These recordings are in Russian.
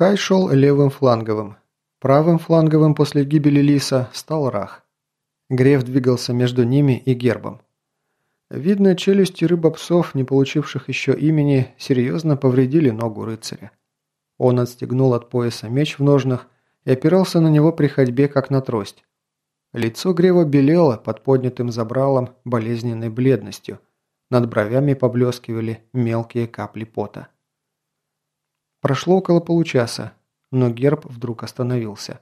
Кай шел левым фланговым. Правым фланговым после гибели Лиса стал Рах. Греф двигался между ними и гербом. Видно, челюсти рыбопсов, не получивших еще имени, серьезно повредили ногу рыцаря. Он отстегнул от пояса меч в ножнах и опирался на него при ходьбе, как на трость. Лицо Грева белело под поднятым забралом болезненной бледностью. Над бровями поблескивали мелкие капли пота. Прошло около получаса, но герб вдруг остановился.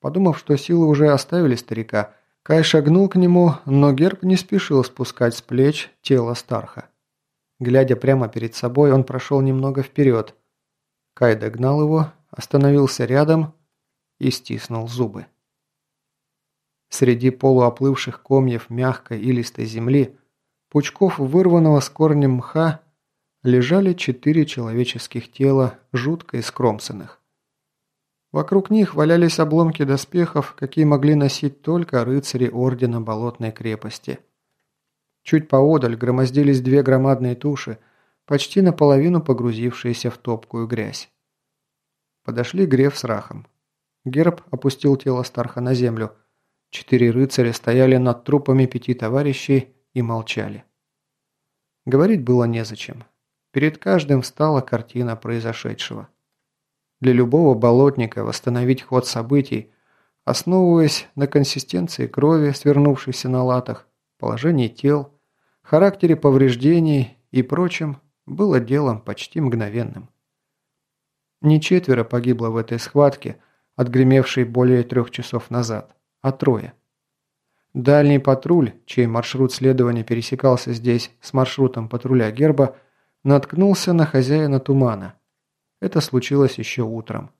Подумав, что силы уже оставили старика, Кай шагнул к нему, но герб не спешил спускать с плеч тело Старха. Глядя прямо перед собой, он прошел немного вперед. Кай догнал его, остановился рядом и стиснул зубы. Среди полуоплывших комьев мягкой и листой земли, пучков вырванного с корнем мха, лежали четыре человеческих тела, жутко искромсанных. Вокруг них валялись обломки доспехов, какие могли носить только рыцари Ордена Болотной крепости. Чуть поодаль громоздились две громадные туши, почти наполовину погрузившиеся в топкую грязь. Подошли Греф с Рахом. Герб опустил тело Старха на землю. Четыре рыцаря стояли над трупами пяти товарищей и молчали. Говорить было незачем. Перед каждым встала картина произошедшего. Для любого болотника восстановить ход событий, основываясь на консистенции крови, свернувшейся на латах, положении тел, характере повреждений и прочем, было делом почти мгновенным. Не четверо погибло в этой схватке, отгремевшей более трех часов назад, а трое. Дальний патруль, чей маршрут следования пересекался здесь с маршрутом патруля Герба, наткнулся на хозяина тумана – это случилось еще утром.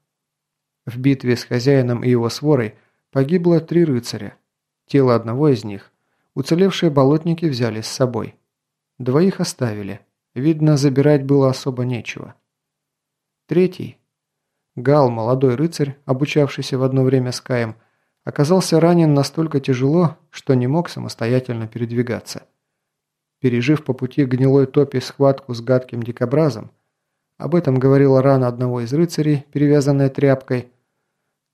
В битве с хозяином и его сворой погибло три рыцаря. Тело одного из них уцелевшие болотники взяли с собой. Двоих оставили. Видно, забирать было особо нечего. Третий. Гал, молодой рыцарь, обучавшийся в одно время с Каем, оказался ранен настолько тяжело, что не мог самостоятельно передвигаться. Пережив по пути гнилой топи схватку с гадким дикобразом, об этом говорила рана одного из рыцарей, перевязанная тряпкой.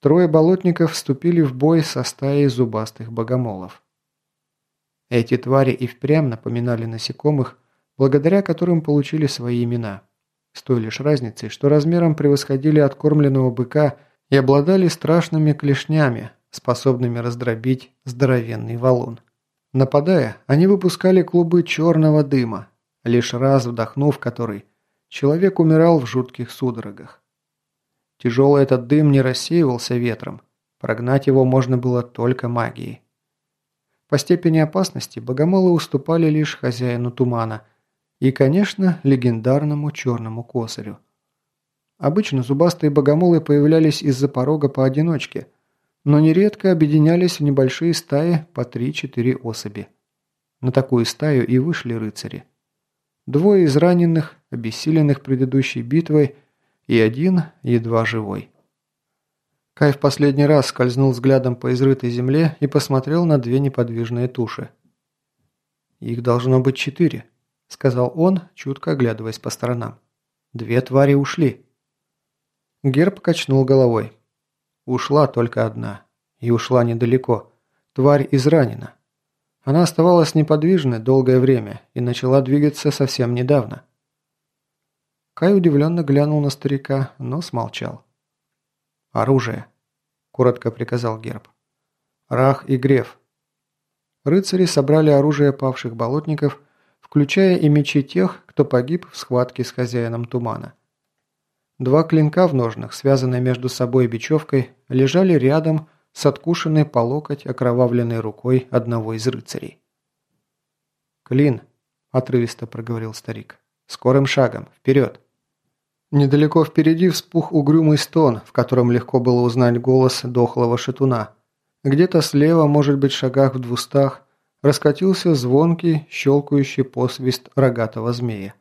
Трое болотников вступили в бой со стаей зубастых богомолов. Эти твари и впрямь напоминали насекомых, благодаря которым получили свои имена. С той лишь разницей, что размером превосходили откормленного быка и обладали страшными клешнями, способными раздробить здоровенный валун. Нападая, они выпускали клубы черного дыма, лишь раз вдохнув который – Человек умирал в жутких судорогах. Тяжелый этот дым не рассеивался ветром. Прогнать его можно было только магией. По степени опасности богомолы уступали лишь хозяину тумана и, конечно, легендарному черному косарю. Обычно зубастые богомолы появлялись из-за порога поодиночке, но нередко объединялись в небольшие стаи по 3-4 особи. На такую стаю и вышли рыцари. Двое из раненых, обессиленных предыдущей битвой, и один едва живой. Кай в последний раз скользнул взглядом по изрытой земле и посмотрел на две неподвижные туши. «Их должно быть четыре», — сказал он, чутко оглядываясь по сторонам. «Две твари ушли». Герб качнул головой. Ушла только одна. И ушла недалеко. Тварь изранена. Она оставалась неподвижной долгое время и начала двигаться совсем недавно. Кай удивленно глянул на старика, но смолчал. «Оружие», – коротко приказал Герб. «Рах и Греф». Рыцари собрали оружие павших болотников, включая и мечи тех, кто погиб в схватке с хозяином тумана. Два клинка в ножнах, связанные между собой бечевкой, лежали рядом с откушенной по локоть окровавленной рукой одного из рыцарей. «Клин», – отрывисто проговорил старик, – «скорым шагом, вперед!» Недалеко впереди вспух угрюмый стон, в котором легко было узнать голос дохлого шатуна. Где-то слева, может быть, в шагах в двустах, раскатился звонкий, щелкающий посвист рогатого змея.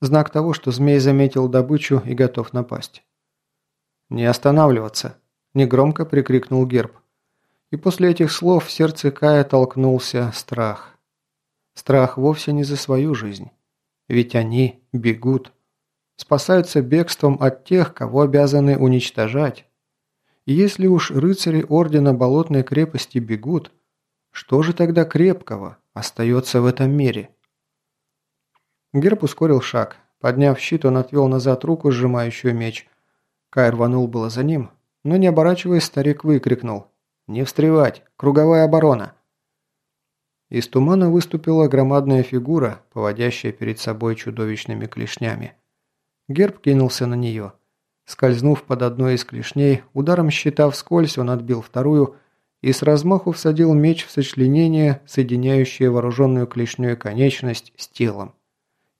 Знак того, что змей заметил добычу и готов напасть. «Не останавливаться!» Негромко прикрикнул Герб. И после этих слов в сердце Кая толкнулся страх. Страх вовсе не за свою жизнь. Ведь они бегут. спасаются бегством от тех, кого обязаны уничтожать. И если уж рыцари Ордена Болотной крепости бегут, что же тогда крепкого остается в этом мире? Герб ускорил шаг. Подняв щит, он отвел назад руку, сжимающую меч. Кай рванул было за ним, но не оборачиваясь, старик выкрикнул. «Не встревать! Круговая оборона!» Из тумана выступила громадная фигура, поводящая перед собой чудовищными клешнями. Герб кинулся на нее. Скользнув под одной из клешней, ударом щита вскользь он отбил вторую и с размаху всадил меч в сочленение, соединяющее вооруженную клешней конечность с телом.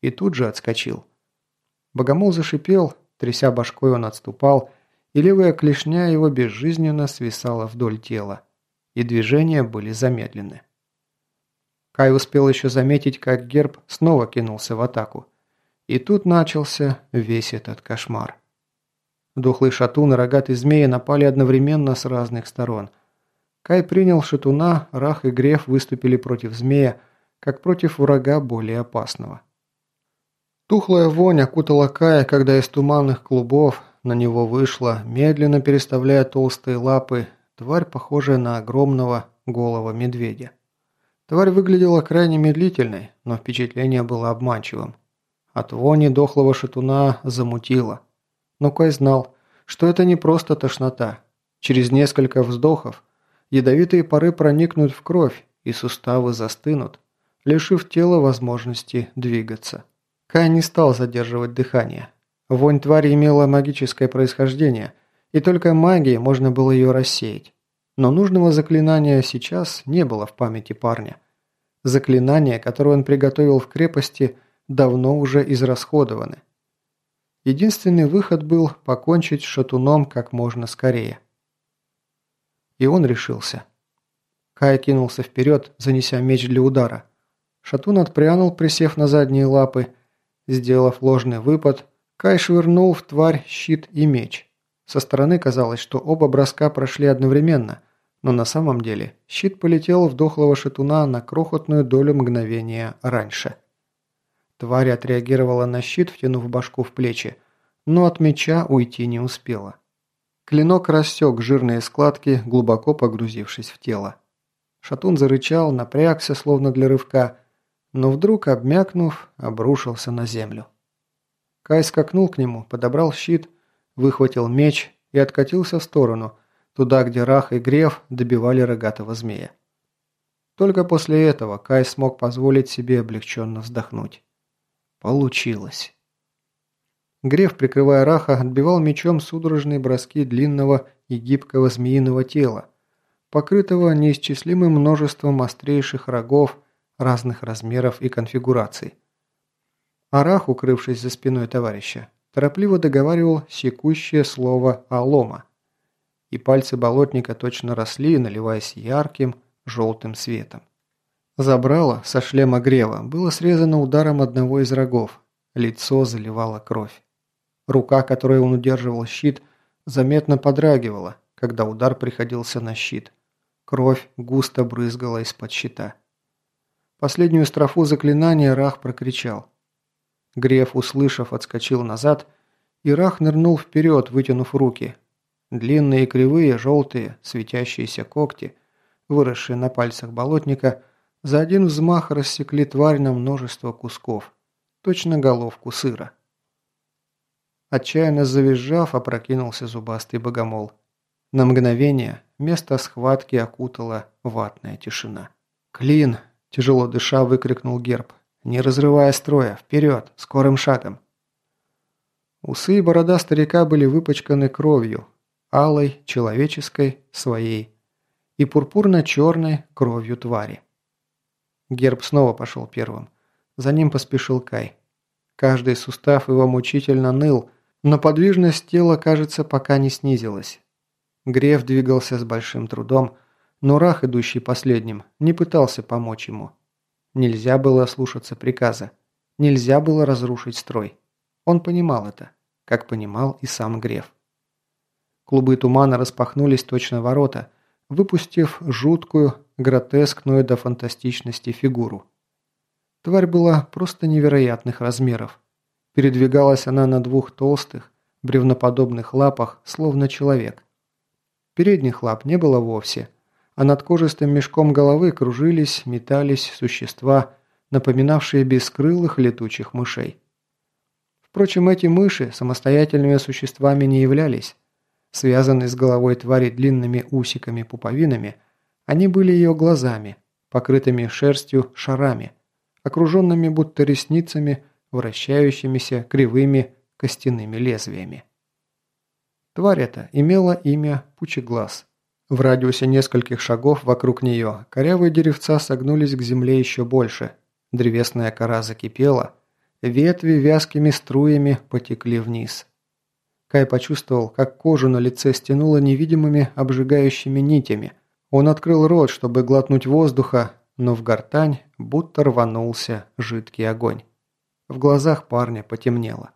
И тут же отскочил. Богомол зашипел, тряся башкой он отступал, и левая клешня его безжизненно свисала вдоль тела, и движения были замедлены. Кай успел еще заметить, как герб снова кинулся в атаку. И тут начался весь этот кошмар. Духлый шатун и рогатый змеи напали одновременно с разных сторон. Кай принял шатуна, Рах и Греф выступили против змея, как против врага более опасного. Тухлая вонь окутала Кая, когда из туманных клубов на него вышла, медленно переставляя толстые лапы, тварь, похожая на огромного голого медведя. Тварь выглядела крайне медлительной, но впечатление было обманчивым. От вони дохлого шатуна замутило. Но Кай знал, что это не просто тошнота. Через несколько вздохов ядовитые пары проникнут в кровь, и суставы застынут, лишив тела возможности двигаться. Кай не стал задерживать дыхание. Вонь твари имела магическое происхождение, и только магией можно было ее рассеять. Но нужного заклинания сейчас не было в памяти парня. Заклинания, которые он приготовил в крепости, давно уже израсходованы. Единственный выход был покончить с шатуном как можно скорее. И он решился. Кай кинулся вперед, занеся меч для удара. Шатун отпрянул, присев на задние лапы. Сделав ложный выпад, Кай швырнул в тварь щит и меч. Со стороны казалось, что оба броска прошли одновременно, но на самом деле щит полетел в дохлого шатуна на крохотную долю мгновения раньше. Тварь отреагировала на щит, втянув башку в плечи, но от меча уйти не успела. Клинок рассек жирные складки, глубоко погрузившись в тело. Шатун зарычал, напрягся, словно для рывка, но вдруг, обмякнув, обрушился на землю. Кай скакнул к нему, подобрал щит, выхватил меч и откатился в сторону – туда, где Рах и Греф добивали рогатого змея. Только после этого Кай смог позволить себе облегченно вздохнуть. Получилось. Греф, прикрывая Раха, отбивал мечом судорожные броски длинного и гибкого змеиного тела, покрытого неисчислимым множеством острейших рогов разных размеров и конфигураций. Арах, укрывшись за спиной товарища, торопливо договаривал секущее слово «алома», и пальцы болотника точно росли, наливаясь ярким, желтым светом. Забрало со шлема грева было срезано ударом одного из рогов, лицо заливало кровь. Рука, которой он удерживал щит, заметно подрагивала, когда удар приходился на щит. Кровь густо брызгала из-под щита. Последнюю строфу заклинания Рах прокричал. Греф, услышав, отскочил назад, и Рах нырнул вперед, вытянув руки, Длинные кривые, желтые, светящиеся когти, выросшие на пальцах болотника, за один взмах рассекли тварь на множество кусков, точно головку сыра. Отчаянно завизжав, опрокинулся зубастый богомол. На мгновение место схватки окутала ватная тишина. «Клин!» – тяжело дыша выкрикнул герб. «Не разрывая строя! Вперед! Скорым шагом!» Усы и борода старика были выпачканы кровью, алой, человеческой, своей, и пурпурно-черной кровью твари. Герб снова пошел первым. За ним поспешил Кай. Каждый сустав его мучительно ныл, но подвижность тела, кажется, пока не снизилась. Греф двигался с большим трудом, но Рах, идущий последним, не пытался помочь ему. Нельзя было слушаться приказа. Нельзя было разрушить строй. Он понимал это, как понимал и сам Греф. Клубы тумана распахнулись точно ворота, выпустив жуткую, гротескную до фантастичности фигуру. Тварь была просто невероятных размеров. Передвигалась она на двух толстых, бревноподобных лапах, словно человек. Передних лап не было вовсе, а над кожистым мешком головы кружились, метались существа, напоминавшие бескрылых летучих мышей. Впрочем, эти мыши самостоятельными существами не являлись. Связанные с головой твари длинными усиками-пуповинами, они были ее глазами, покрытыми шерстью шарами, окруженными будто ресницами, вращающимися кривыми костяными лезвиями. Тварь эта имела имя Пучеглаз. В радиусе нескольких шагов вокруг нее корявые деревца согнулись к земле еще больше, древесная кора закипела – Ветви вязкими струями потекли вниз. Кай почувствовал, как кожу на лице стянуло невидимыми обжигающими нитями. Он открыл рот, чтобы глотнуть воздуха, но в гортань будто рванулся жидкий огонь. В глазах парня потемнело.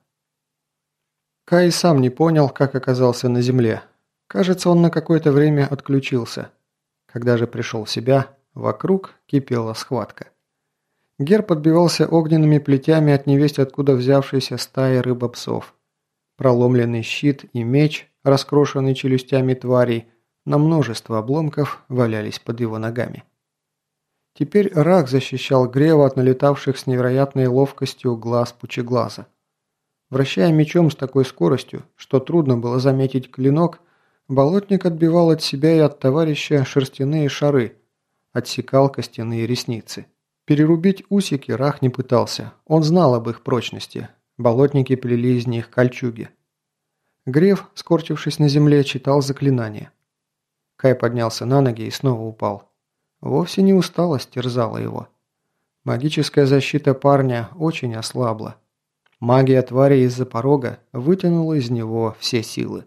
Кай сам не понял, как оказался на земле. Кажется, он на какое-то время отключился. Когда же пришел в себя, вокруг кипела схватка. Герб отбивался огненными плетями от невесть откуда взявшейся стаи рыбопсов. Проломленный щит и меч, раскрошенный челюстями тварей, на множество обломков валялись под его ногами. Теперь рак защищал Грева от налетавших с невероятной ловкостью глаз пучеглаза. Вращая мечом с такой скоростью, что трудно было заметить клинок, болотник отбивал от себя и от товарища шерстяные шары, отсекал костяные ресницы. Перерубить усики Рах не пытался. Он знал об их прочности. Болотники плели из них кольчуги. Греф, скорчившись на земле, читал заклинание. Кай поднялся на ноги и снова упал. Вовсе не усталость терзала его. Магическая защита парня очень ослабла. Магия твари из-за порога вытянула из него все силы.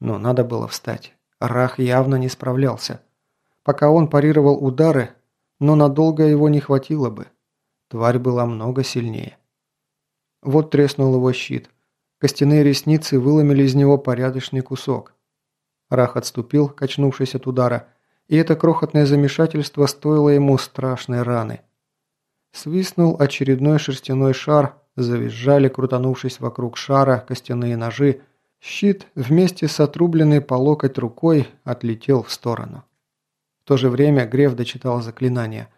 Но надо было встать. Рах явно не справлялся. Пока он парировал удары, но надолго его не хватило бы. Тварь была много сильнее. Вот треснул его щит. Костяные ресницы выломили из него порядочный кусок. Рах отступил, качнувшись от удара, и это крохотное замешательство стоило ему страшной раны. Свистнул очередной шерстяной шар, завизжали, крутанувшись вокруг шара, костяные ножи. Щит вместе с отрубленной по локоть рукой отлетел в сторону. В то же время Греф дочитал заклинание.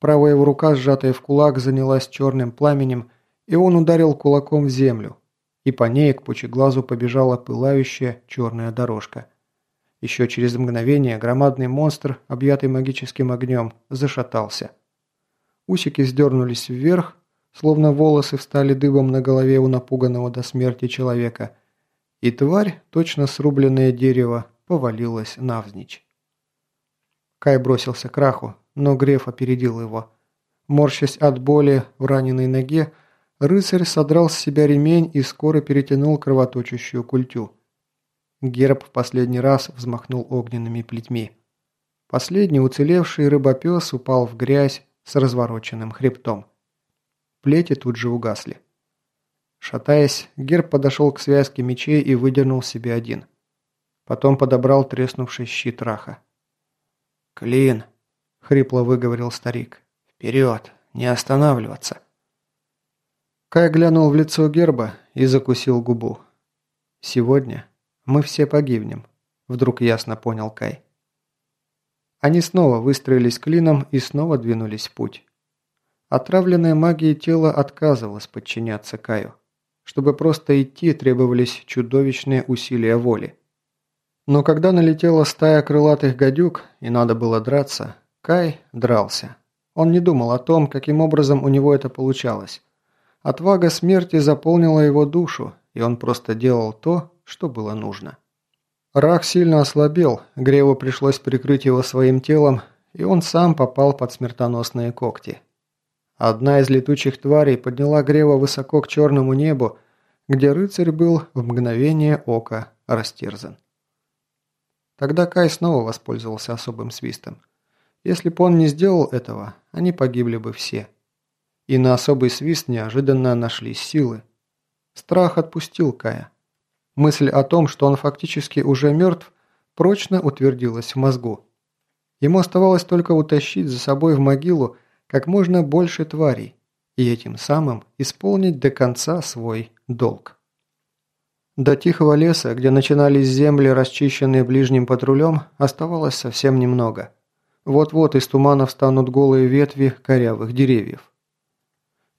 Правая его рука, сжатая в кулак, занялась черным пламенем, и он ударил кулаком в землю. И по ней к пучеглазу побежала пылающая черная дорожка. Еще через мгновение громадный монстр, объятый магическим огнем, зашатался. Усики сдернулись вверх, словно волосы встали дыбом на голове у напуганного до смерти человека, и тварь, точно срубленное дерево, повалилась навзничь. Кай бросился к Раху, но Греф опередил его. Морщась от боли в раненой ноге, рыцарь содрал с себя ремень и скоро перетянул кровоточащую культю. Герб в последний раз взмахнул огненными плетьми. Последний уцелевший рыбопес упал в грязь с развороченным хребтом. Плети тут же угасли. Шатаясь, Герб подошел к связке мечей и выдернул себе один. Потом подобрал треснувший щит Раха. «Клин!» – хрипло выговорил старик. «Вперед! Не останавливаться!» Кай глянул в лицо герба и закусил губу. «Сегодня мы все погибнем», – вдруг ясно понял Кай. Они снова выстроились клином и снова двинулись в путь. Отравленное магией тело отказывалось подчиняться Каю. Чтобы просто идти, требовались чудовищные усилия воли. Но когда налетела стая крылатых гадюк и надо было драться, Кай дрался. Он не думал о том, каким образом у него это получалось. Отвага смерти заполнила его душу, и он просто делал то, что было нужно. Рах сильно ослабел, Греву пришлось прикрыть его своим телом, и он сам попал под смертоносные когти. Одна из летучих тварей подняла Грева высоко к черному небу, где рыцарь был в мгновение ока растерзан. Тогда Кай снова воспользовался особым свистом. Если бы он не сделал этого, они погибли бы все. И на особый свист неожиданно нашлись силы. Страх отпустил Кая. Мысль о том, что он фактически уже мертв, прочно утвердилась в мозгу. Ему оставалось только утащить за собой в могилу как можно больше тварей, и этим самым исполнить до конца свой долг. До тихого леса, где начинались земли, расчищенные ближним патрулем, оставалось совсем немного. Вот-вот из тумана встанут голые ветви корявых деревьев.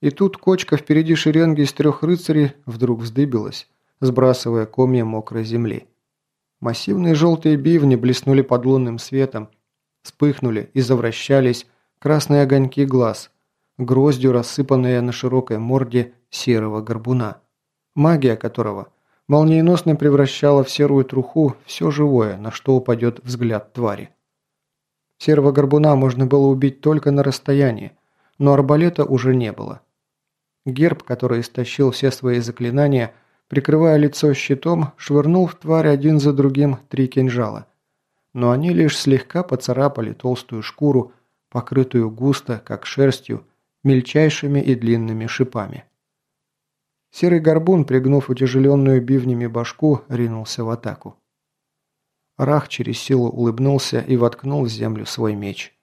И тут кочка впереди шеренги из трех рыцарей вдруг вздыбилась, сбрасывая комья мокрой земли. Массивные желтые бивни блеснули под лунным светом, вспыхнули и завращались красные огоньки глаз, гроздью рассыпанные на широкой морде серого горбуна, магия которого молниеносно превращала в серую труху все живое, на что упадет взгляд твари. Серого горбуна можно было убить только на расстоянии, но арбалета уже не было. Герб, который истощил все свои заклинания, прикрывая лицо щитом, швырнул в тварь один за другим три кинжала. Но они лишь слегка поцарапали толстую шкуру, покрытую густо, как шерстью, мельчайшими и длинными шипами. Серый горбун, пригнув утяжеленную бивнями башку, ринулся в атаку. Рах через силу улыбнулся и воткнул в землю свой меч.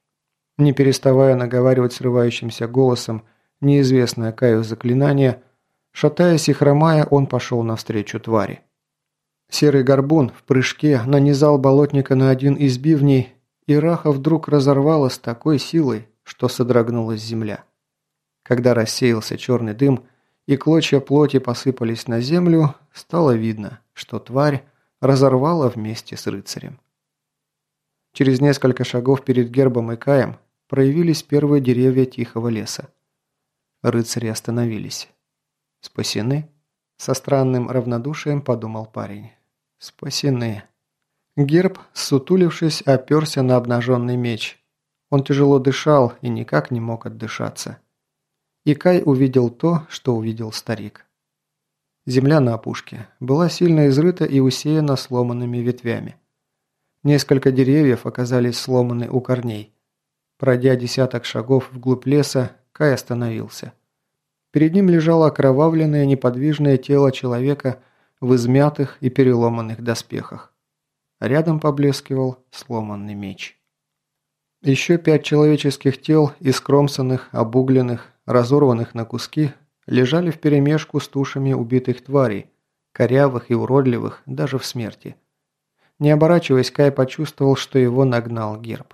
Не переставая наговаривать срывающимся голосом неизвестное Каю заклинание, шатаясь и хромая, он пошел навстречу твари. Серый горбун в прыжке нанизал болотника на один из бивней, и Раха вдруг разорвало с такой силой, что содрогнулась земля. Когда рассеялся черный дым и клочья плоти посыпались на землю, стало видно, что тварь разорвала вместе с рыцарем. Через несколько шагов перед гербом и Каем проявились первые деревья тихого леса. Рыцари остановились. «Спасены?» Со странным равнодушием подумал парень. «Спасены». Герб, сутулившись, оперся на обнаженный меч. Он тяжело дышал и никак не мог отдышаться. И Кай увидел то, что увидел старик. Земля на опушке была сильно изрыта и усеяна сломанными ветвями. Несколько деревьев оказались сломаны у корней. Пройдя десяток шагов вглубь леса, Кай остановился. Перед ним лежало окровавленное неподвижное тело человека в измятых и переломанных доспехах. Рядом поблескивал сломанный меч. Еще пять человеческих тел, искромсанных, обугленных, разорванных на куски, лежали вперемешку с тушами убитых тварей, корявых и уродливых даже в смерти. Не оборачиваясь, Кай почувствовал, что его нагнал герб.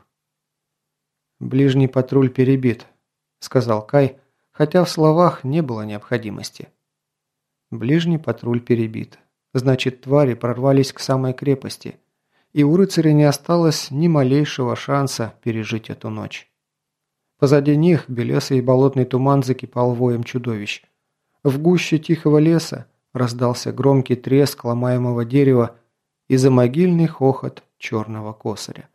«Ближний патруль перебит», – сказал Кай, хотя в словах не было необходимости. Ближний патруль перебит. Значит, твари прорвались к самой крепости, и у рыцаря не осталось ни малейшего шанса пережить эту ночь. Позади них белесый болотный туман закипал воем чудовищ. В гуще тихого леса раздался громкий треск ломаемого дерева и замогильный хохот черного косаря.